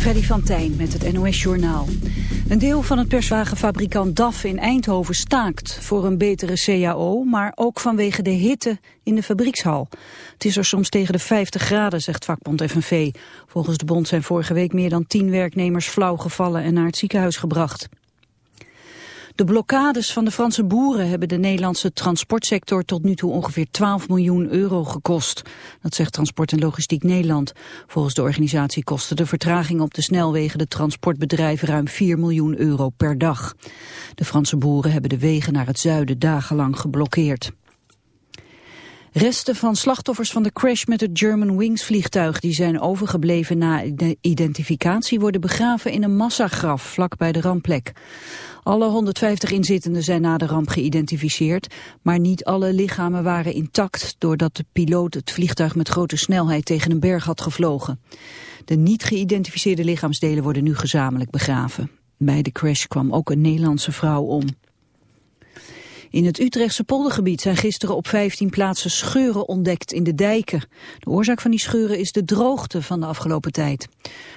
Freddy van Tijn met het NOS-journaal. Een deel van het perswagenfabrikant DAF in Eindhoven staakt voor een betere CAO, maar ook vanwege de hitte in de fabriekshal. Het is er soms tegen de 50 graden, zegt vakbond FNV. Volgens de bond zijn vorige week meer dan 10 werknemers flauw gevallen en naar het ziekenhuis gebracht. De blokkades van de Franse boeren hebben de Nederlandse transportsector tot nu toe ongeveer 12 miljoen euro gekost. Dat zegt Transport en Logistiek Nederland. Volgens de organisatie kostte de vertraging op de snelwegen de transportbedrijven ruim 4 miljoen euro per dag. De Franse boeren hebben de wegen naar het zuiden dagenlang geblokkeerd. Resten van slachtoffers van de crash met het German Wings vliegtuig die zijn overgebleven na de identificatie worden begraven in een massagraf vlak bij de rampplek. Alle 150 inzittenden zijn na de ramp geïdentificeerd, maar niet alle lichamen waren intact doordat de piloot het vliegtuig met grote snelheid tegen een berg had gevlogen. De niet geïdentificeerde lichaamsdelen worden nu gezamenlijk begraven. Bij de crash kwam ook een Nederlandse vrouw om. In het Utrechtse poldergebied zijn gisteren op 15 plaatsen scheuren ontdekt in de dijken. De oorzaak van die scheuren is de droogte van de afgelopen tijd.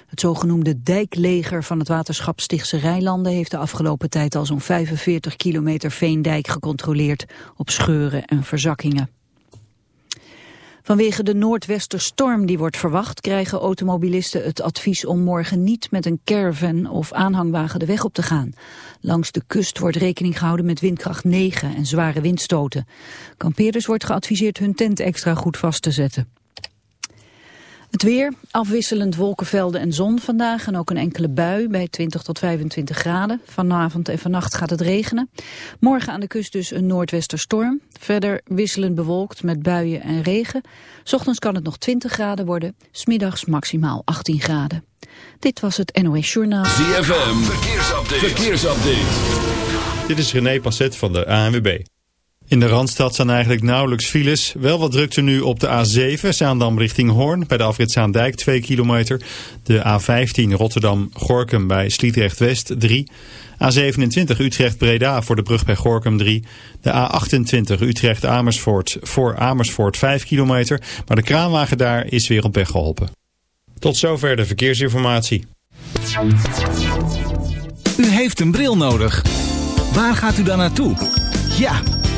Het zogenoemde dijkleger van het waterschap Stichtse Rijlanden heeft de afgelopen tijd al zo'n 45 kilometer veendijk gecontroleerd op scheuren en verzakkingen. Vanwege de noordwesterstorm die wordt verwacht... krijgen automobilisten het advies om morgen niet met een caravan of aanhangwagen de weg op te gaan. Langs de kust wordt rekening gehouden met windkracht 9 en zware windstoten. Kampeerders wordt geadviseerd hun tent extra goed vast te zetten. Het weer, afwisselend wolkenvelden en zon vandaag en ook een enkele bui bij 20 tot 25 graden. Vanavond en vannacht gaat het regenen. Morgen aan de kust dus een noordwesterstorm. Verder wisselend bewolkt met buien en regen. Ochtends kan het nog 20 graden worden, smiddags maximaal 18 graden. Dit was het NOS Journaal. ZFM, verkeersupdate. verkeersupdate. Dit is René Passet van de ANWB. In de Randstad staan eigenlijk nauwelijks files. Wel wat drukte nu op de A7, Zaandam richting Hoorn, bij de afrit Zaandijk 2 kilometer. De A15 Rotterdam-Gorkum bij Sliedrecht-West 3. A27 Utrecht-Breda voor de brug bij Gorkum 3. De A28 Utrecht-Amersfoort voor Amersfoort 5 kilometer. Maar de kraanwagen daar is weer op weg geholpen. Tot zover de verkeersinformatie. U heeft een bril nodig. Waar gaat u dan naartoe? Ja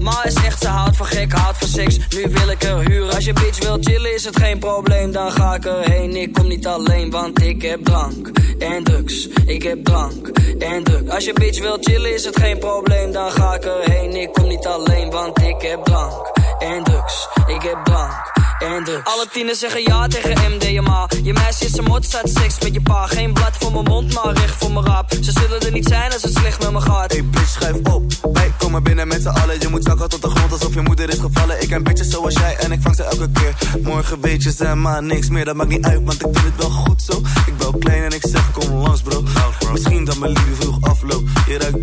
En je ma is echt, ze houdt van gek, houdt van seks. Nu wil ik er huren. Als je bitch wil chillen is het geen probleem. Dan ga ik erheen, ik kom niet alleen Want ik heb drank en drugs. Ik heb drank en drugs Als je bitch wil chillen is het geen probleem. Dan ga ik erheen, ik kom niet alleen Want ik heb drank en drugs. Ik heb drank Alle tienen zeggen ja tegen MDMA Je meisje is een mot, staat seks met je pa. Geen blad voor mijn mond, maar recht voor mijn rap. Ze zullen er niet zijn als het slecht met me gaat. Hey bitch, schuif op. Wij komen binnen met z'n allen. Je moet zakken tot de grond alsof je moeder is gevallen. Ik ken bitches zoals jij en ik vang ze elke keer. Morgen weet je ze maar niks meer Dat maakt niet uit, want ik vind het wel goed zo. Ik ben klein en ik zeg kom langs bro. Misschien dat mijn liefde vroeg afloopt. Je ruikt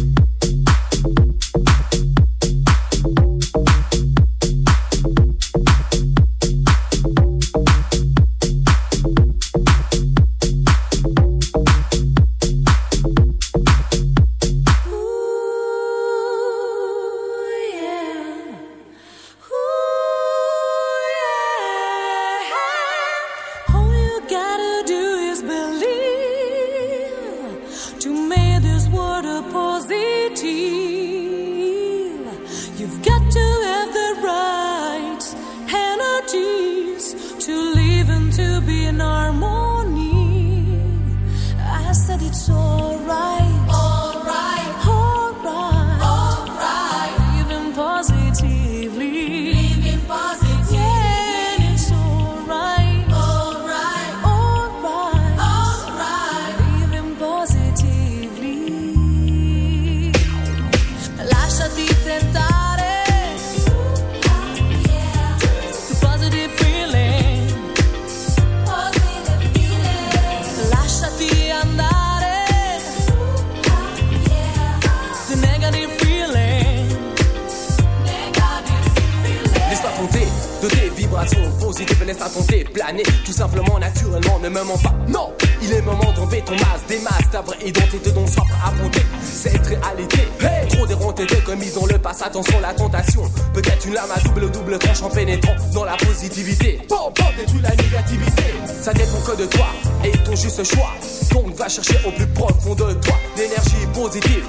non il est moment d'enlever ton masque, des masques, ta vraie identité dont soif à bouter. Cette réalité, hey trop déronté de commis dans le passé. Attention, la tentation, peut-être une lame à double double tranche en pénétrant dans la positivité. Bon, bon, la négativité. Ça dépend que de toi et ton juste choix. Donc, va chercher au plus profond de toi l'énergie positive.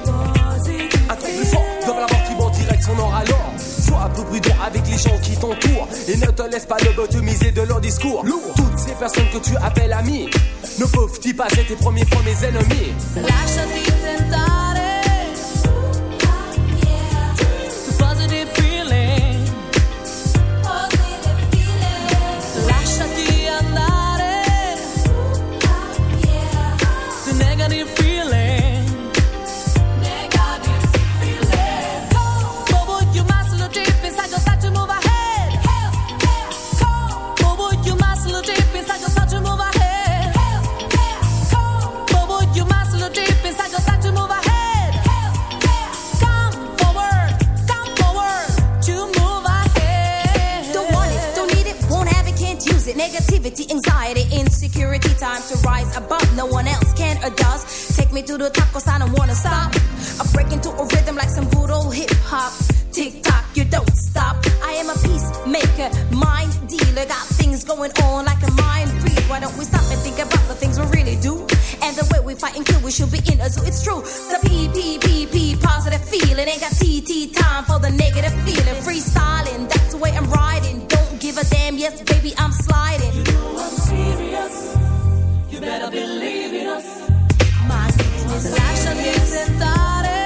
Un truc plus fort, dans la mort qui en direct son or alors sois peu prudent avec les gens qui t'entourent et ne te laisse pas lobotomiser de leur discours. Toutes ces personnes que tu appelles amis ne peuvent-ils pas être tes premiers fois mes ennemis? Lâche fighting kill, we should be in a zoo. It's true. The P P P P positive feeling ain't got T time for the negative feeling. Freestyling, that's the way I'm riding. Don't give a damn. Yes, baby, I'm sliding. You know I'm serious. You better believe in us. My season is actually started.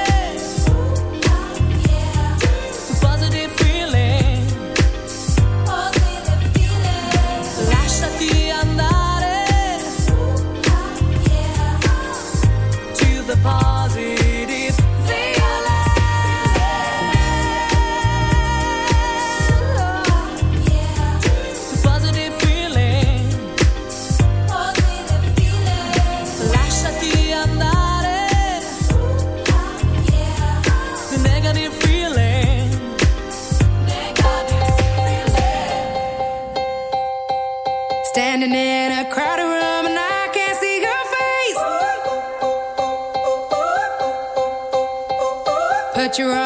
you're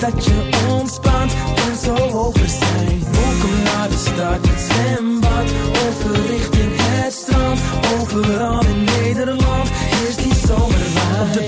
dat je ontspant en zo over zijn. Welkom naar de stad, het zwembad. Over richting het strand. Overal in Nederland is die zomerwijn.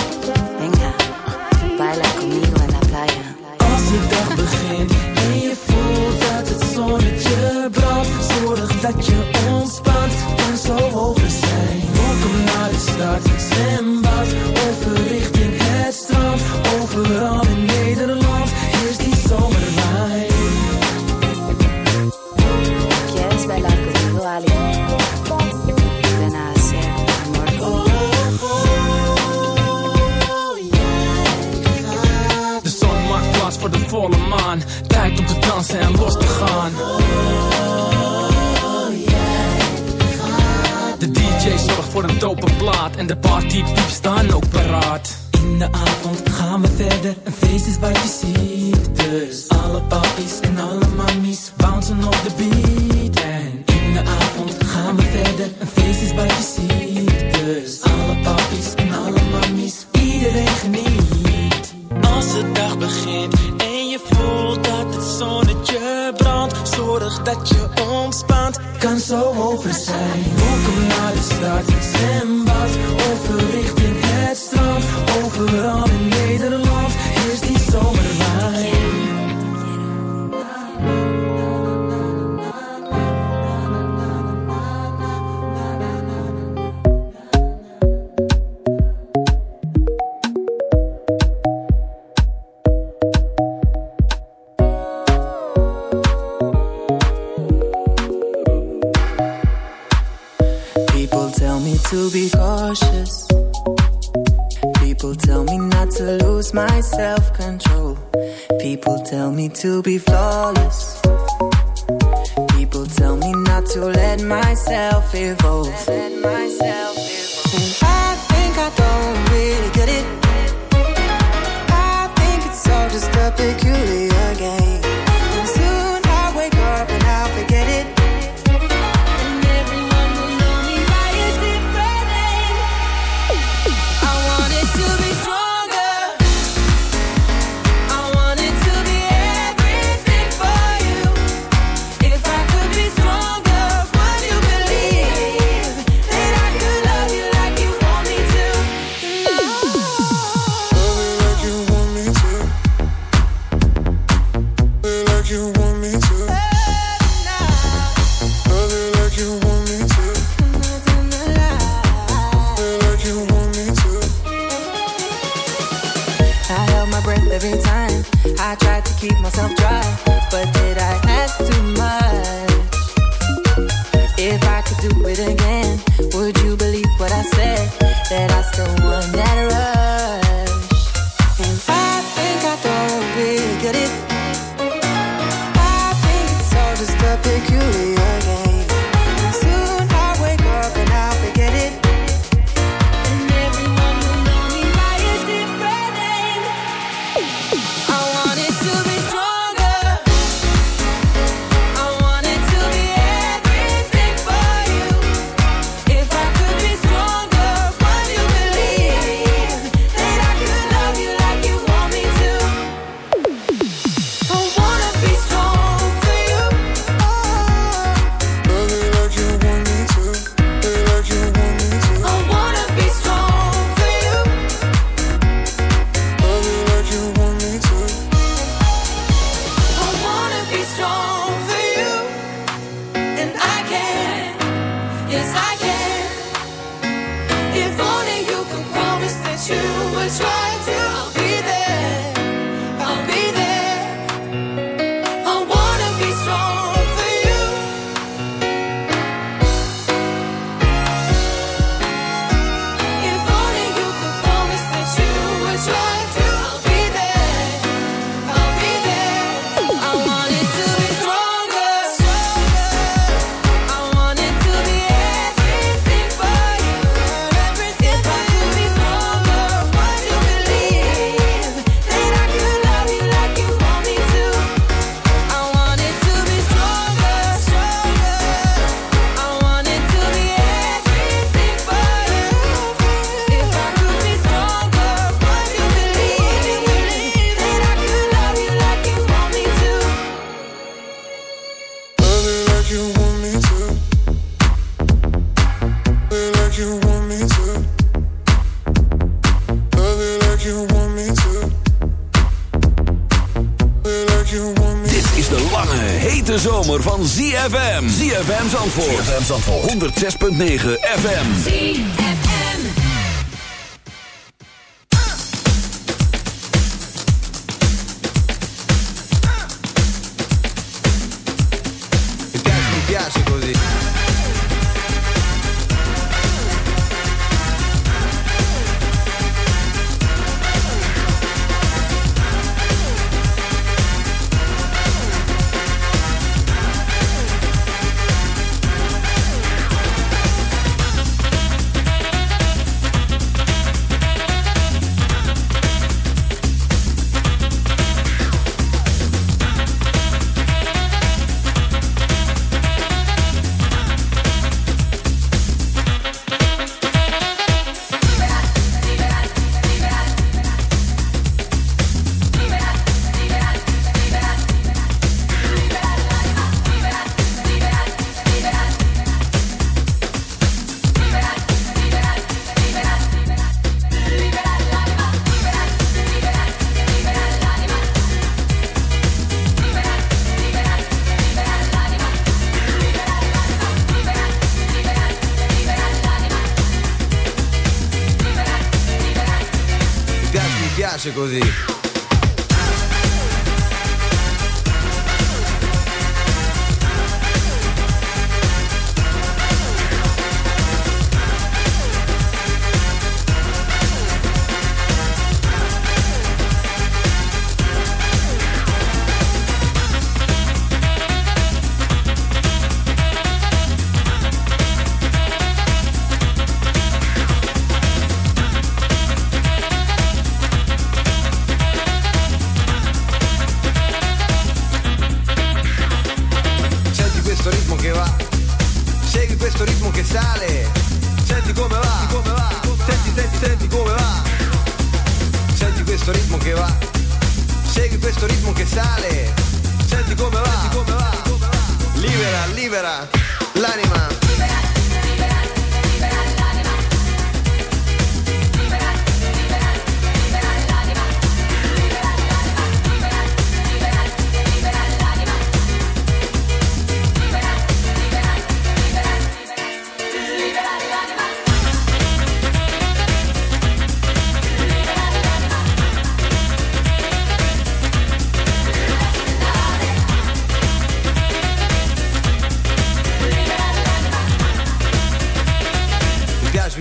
Venga, baila en la. Als de dag begint en je voelt dat het zonnetje brandt. Zorg dat je ontspant en zo over zijn. Welkom naar de stad, zwembad. Over richting het strand. Overal Tijd om te dansen en los te gaan. De DJ zorgt voor een dope plaat en de partypieps staan ook paraat. In de avond gaan we verder, een feest is wat je ziet. Dus alle papies en alle mammies bouncen op de beat. En in de avond gaan we verder, een feest is wat je ziet. Dus alle papies en alle mammies, iedereen geniet. Als de dag dat je ontspant, kan zo over zijn. Welkom naar de stad, zwembad. Over richting het strand. Overal in to be flawless. Zandvoort. ZFM Zandvoort. 106.9 FM.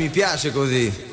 Mi piace, così.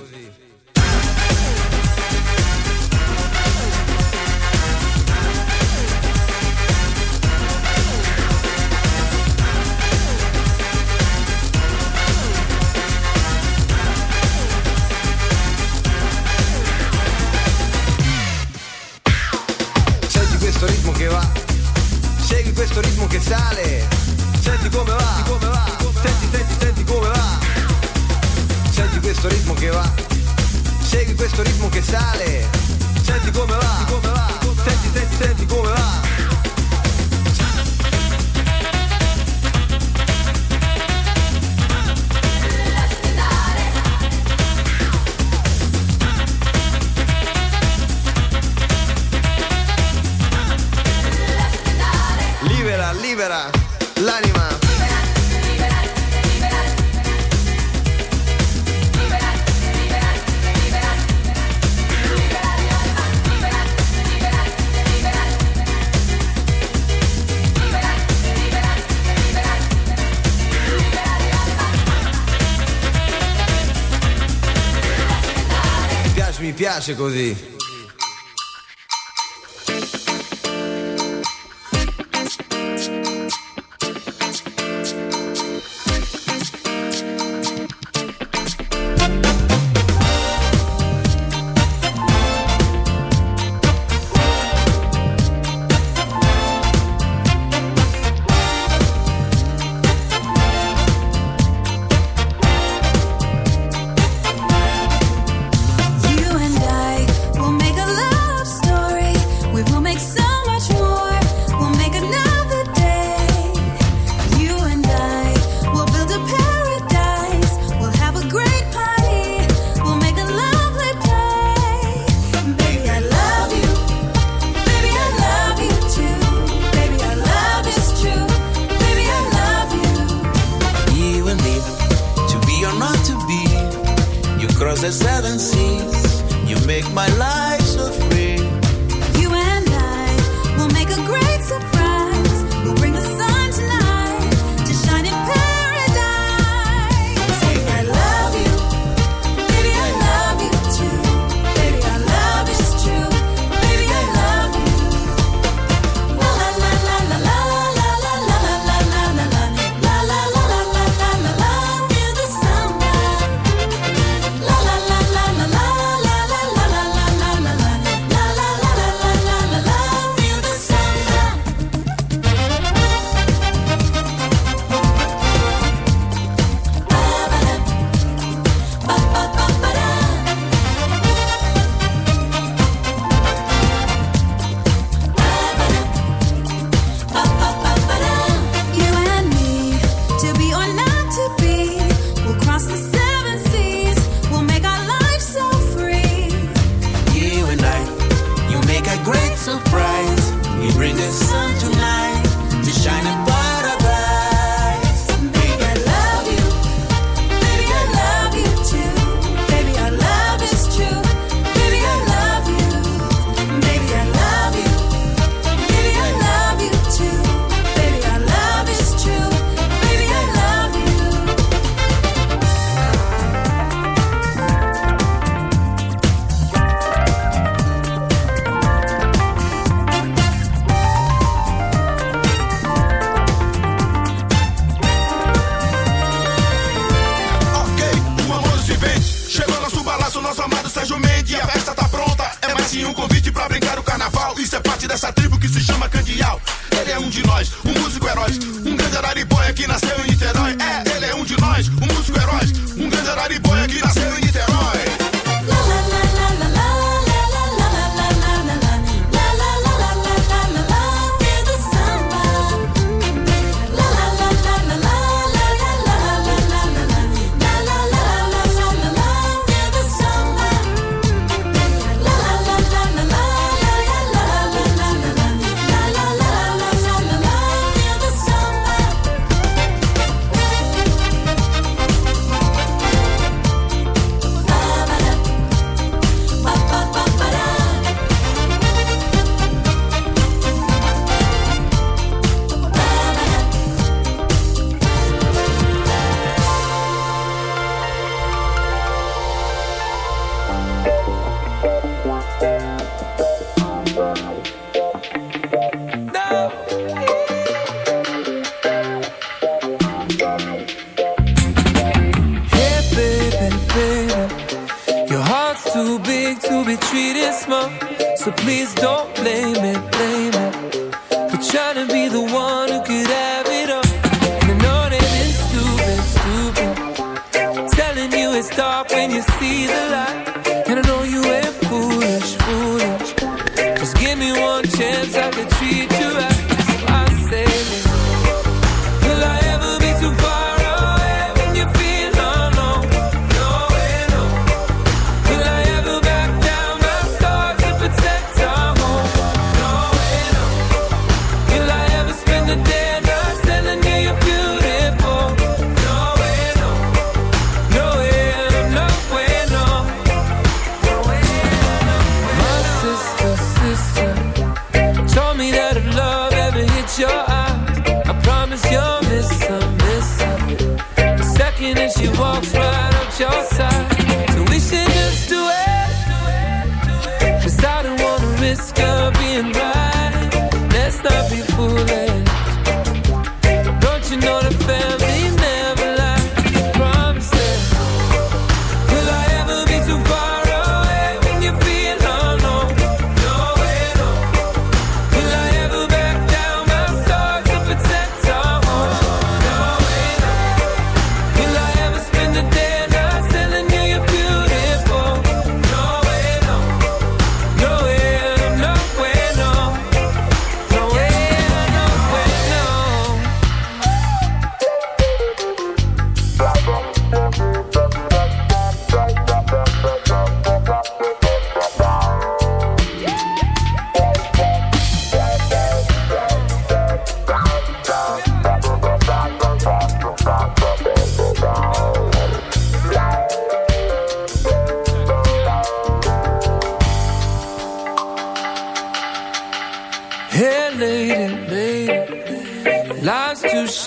piace così.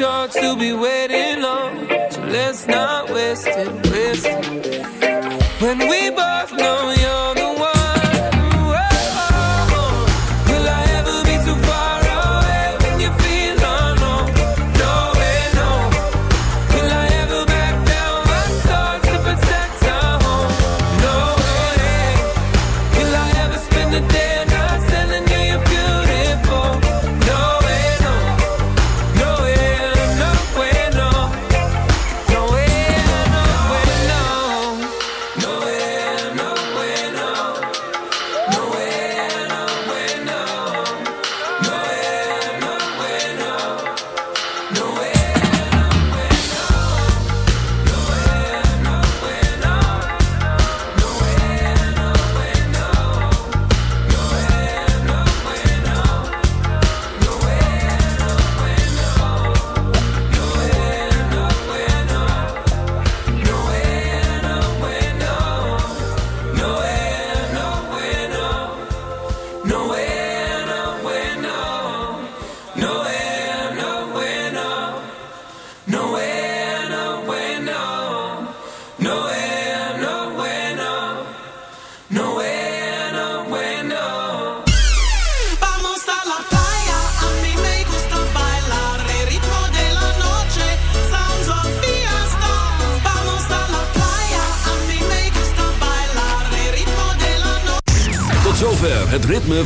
sure to be waiting on. So let's not waste it, waste it. When we both know